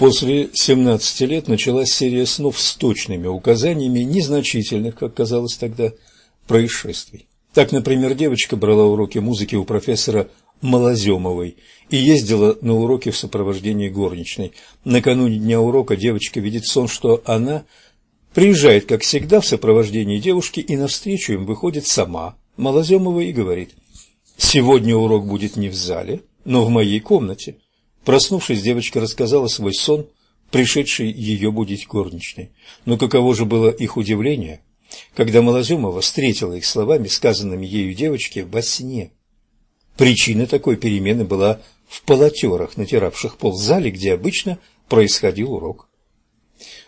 После 17 лет началась серия снов с точными указаниями незначительных, как казалось тогда, происшествий. Так, например, девочка брала уроки музыки у профессора Малоземовой и ездила на уроки в сопровождении горничной. Накануне дня урока девочка видит сон, что она приезжает, как всегда, в сопровождении девушки, и навстречу им выходит сама Малоземова и говорит «Сегодня урок будет не в зале, но в моей комнате». Проснувшись, девочка рассказала свой сон, пришедший ее будить горничной. Но каково же было их удивление, когда Малоземова встретила их словами, сказанными ею девочке во сне. Причина такой перемены была в полотерах, натиравших пол в зале, где обычно происходил урок.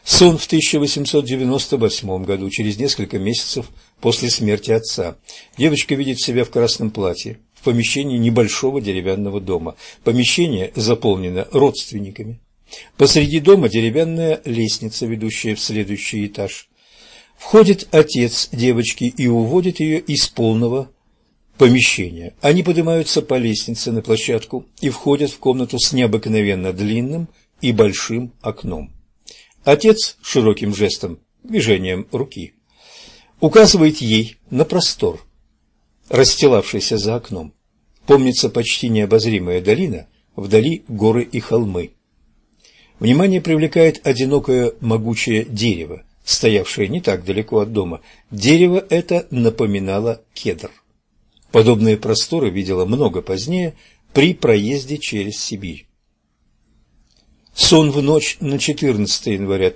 Сон в 1898 году, через несколько месяцев после смерти отца. Девочка видит себя в красном платье в помещении небольшого деревянного дома. Помещение заполнено родственниками. Посреди дома деревянная лестница, ведущая в следующий этаж. Входит отец девочки и уводит ее из полного помещения. Они поднимаются по лестнице на площадку и входят в комнату с необыкновенно длинным и большим окном. Отец широким жестом, движением руки, указывает ей на простор, расстилавшийся за окном. Помнится почти необозримая долина, вдали горы и холмы. Внимание привлекает одинокое могучее дерево, стоявшее не так далеко от дома. Дерево это напоминало кедр. Подобные просторы видела много позднее при проезде через Сибирь. Сон в ночь на 14 января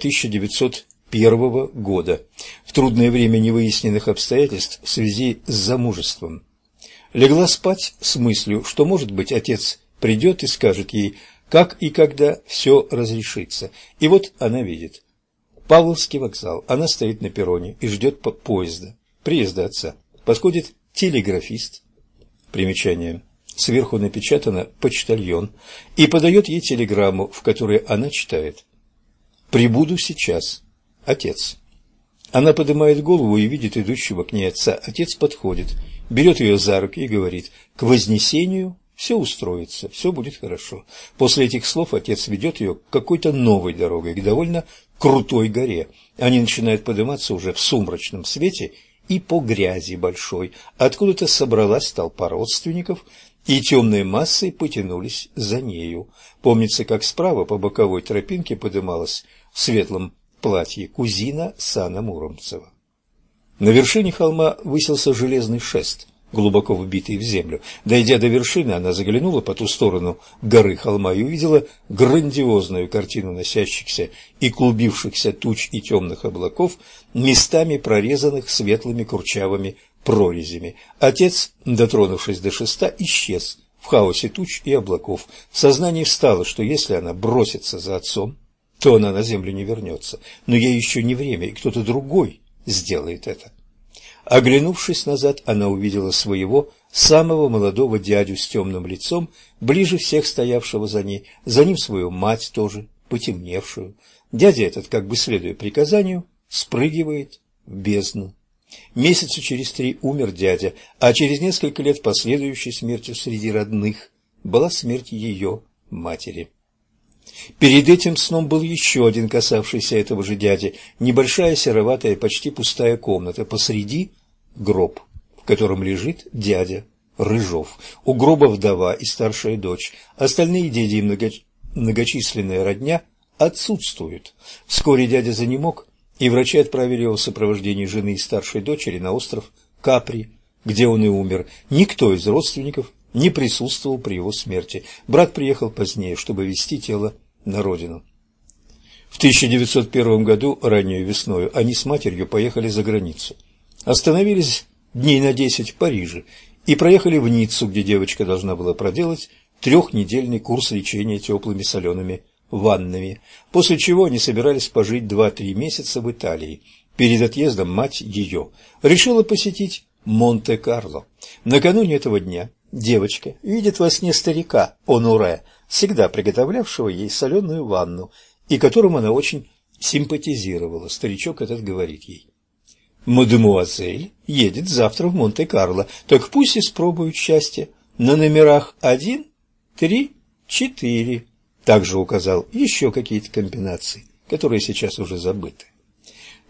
1901 года, в трудное время невыясненных обстоятельств в связи с замужеством. Легла спать с мыслью, что, может быть, отец придет и скажет ей, как и когда все разрешится. И вот она видит. Павловский вокзал. Она стоит на перроне и ждет по поезда, приезда отца. Подходит телеграфист. Примечание. Сверху напечатано «почтальон» и подает ей телеграмму, в которой она читает «Прибуду сейчас. Отец». Она поднимает голову и видит идущего к ней отца. Отец подходит, берет ее за руки и говорит «К вознесению все устроится, все будет хорошо». После этих слов отец ведет ее какой-то новой дорогой, к довольно крутой горе. Они начинают подниматься уже в сумрачном свете и по грязи большой. Откуда-то собралась толпа родственников, и темные массой потянулись за нею. Помнится, как справа по боковой тропинке подымалась в светлом платье кузина Сана Муромцева. На вершине холма высился железный шест, глубоко вбитый в землю. Дойдя до вершины, она заглянула по ту сторону горы холма и увидела грандиозную картину носящихся и клубившихся туч и темных облаков, местами прорезанных светлыми курчавыми прорезями. Отец, дотронувшись до шеста, исчез в хаосе туч и облаков. В сознании встало, что если она бросится за отцом, то она на землю не вернется. Но ей еще не время, и кто-то другой сделает это. Оглянувшись назад, она увидела своего самого молодого дядю с темным лицом, ближе всех стоявшего за ней, за ним свою мать тоже, потемневшую. Дядя этот, как бы следуя приказанию, спрыгивает в бездну. Месяца через три умер дядя, а через несколько лет последующей смертью среди родных была смерть ее матери. Перед этим сном был еще один касавшийся этого же дяди, небольшая сероватая, почти пустая комната, посреди гроб, в котором лежит дядя Рыжов. У гроба вдова и старшая дочь, остальные дети и многоч... многочисленная родня отсутствуют. Вскоре дядя занемог, и врачи отправили его в сопровождении жены и старшей дочери на остров Капри, где он и умер. Никто из родственников не присутствовал при его смерти. Брат приехал позднее, чтобы вести тело на родину. В 1901 году, ранней весной, они с матерью поехали за границу. Остановились дней на десять в Париже и проехали в Ниццу, где девочка должна была проделать трехнедельный курс лечения теплыми солеными ваннами, после чего они собирались пожить два-три месяца в Италии. Перед отъездом мать ее решила посетить Монте-Карло. Накануне этого дня девочка видит во сне старика Онуре, всегда приготовлявшего ей соленую ванну, и которому она очень симпатизировала. Старичок этот говорит ей. «Мадемуазель едет завтра в Монте-Карло, так пусть испробует счастье на номерах один, три, четыре». Также указал еще какие-то комбинации, которые сейчас уже забыты.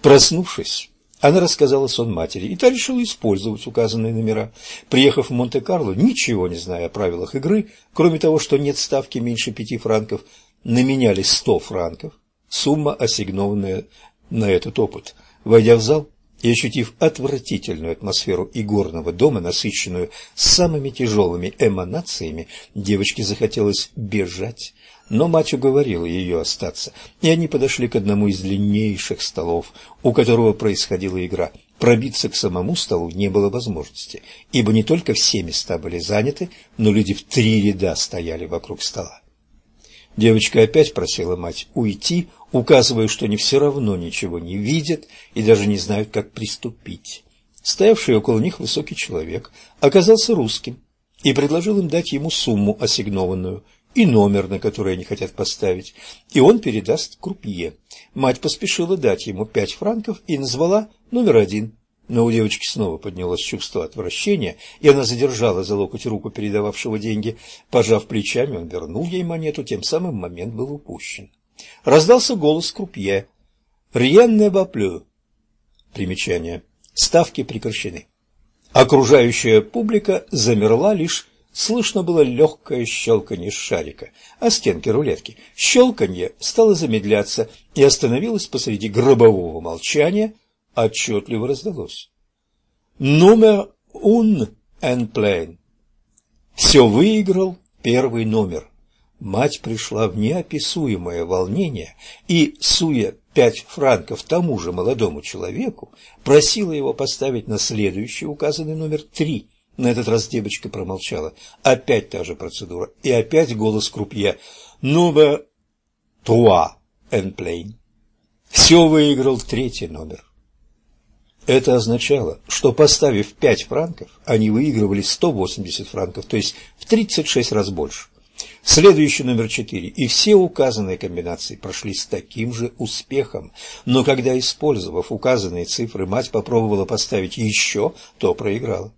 Проснувшись, она рассказала сон матери, и та решила использовать указанные номера. Приехав в Монте-Карло, ничего не зная о правилах игры, кроме того, что нет ставки меньше пяти франков, наменяли сто франков, сумма, ассигнованная на этот опыт. Войдя в зал и ощутив отвратительную атмосферу игорного дома, насыщенную самыми тяжелыми эманациями, девочке захотелось бежать, но мать уговорила ее остаться, и они подошли к одному из длиннейших столов, у которого происходила игра. Пробиться к самому столу не было возможности, ибо не только все места были заняты, но люди в три ряда стояли вокруг стола. Девочка опять просила мать уйти, указывая, что они все равно ничего не видят и даже не знают, как приступить. Стоявший около них высокий человек оказался русским и предложил им дать ему сумму ассигнованную и номер, на который они хотят поставить, и он передаст крупье. Мать поспешила дать ему пять франков и назвала номер один. Но у девочки снова поднялось чувство отвращения, и она задержала за локоть руку передававшего деньги. Пожав плечами, он вернул ей монету, тем самым момент был упущен. Раздался голос крупье. «Rien ne va plus». Примечание. Ставки прекращены. Окружающая публика замерла лишь Слышно было легкое щелканье шарика о стенки рулетки. Щелканье стало замедляться и остановилось посреди гробового молчания, отчетливо раздалось. Номер un en plein. Все выиграл первый номер. Мать пришла в неописуемое волнение и, суя пять франков тому же молодому человеку, просила его поставить на следующий указанный номер три – на этот раз девочка промолчала. Опять та же процедура. И опять голос крупье. «Ну бы... туа, энплейн». Все выиграл третий номер. Это означало, что поставив пять франков, они выигрывали 180 франков, то есть в 36 раз больше. Следующий номер четыре, и все указанные комбинации прошли с таким же успехом, но когда, использовав указанные цифры, мать попробовала поставить еще, то проиграла.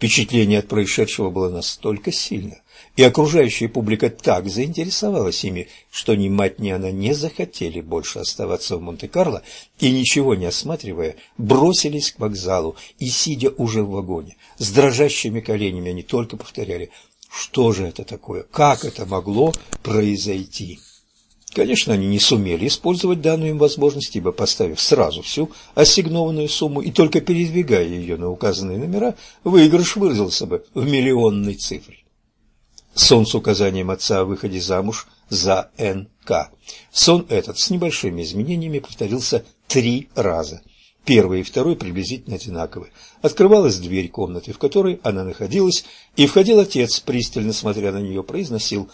Впечатление от происшедшего было настолько сильно, и окружающая публика так заинтересовалась ими, что ни мать, ни она не захотели больше оставаться в Монте-Карло и, ничего не осматривая, бросились к вокзалу и, сидя уже в вагоне, с дрожащими коленями, они только повторяли «Что же это такое? Как это могло произойти?» Конечно, они не сумели использовать данную им возможность, ибо поставив сразу всю ассигнованную сумму и только передвигая ее на указанные номера, выигрыш выразился бы в миллионной цифре. Сон с указанием отца о выходе замуж за НК. Сон этот с небольшими изменениями повторился три раза. Первый и второй приблизительно одинаковы. Открывалась дверь комнаты, в которой она находилась, и входил отец, пристально смотря на нее, произносил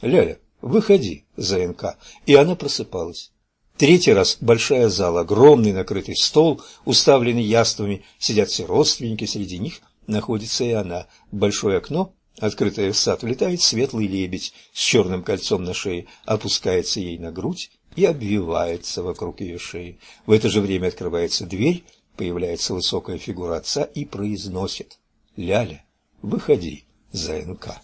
«Ляля, Выходи за НК. И она просыпалась. Третий раз большая зала, огромный накрытый стол, уставленный яствами, сидят все родственники, среди них находится и она. Большое окно, открытое в сад, влетает светлый лебедь с черным кольцом на шее, опускается ей на грудь и обвивается вокруг ее шеи. В это же время открывается дверь, появляется высокая фигура отца и произносит «Ляля, выходи за НК».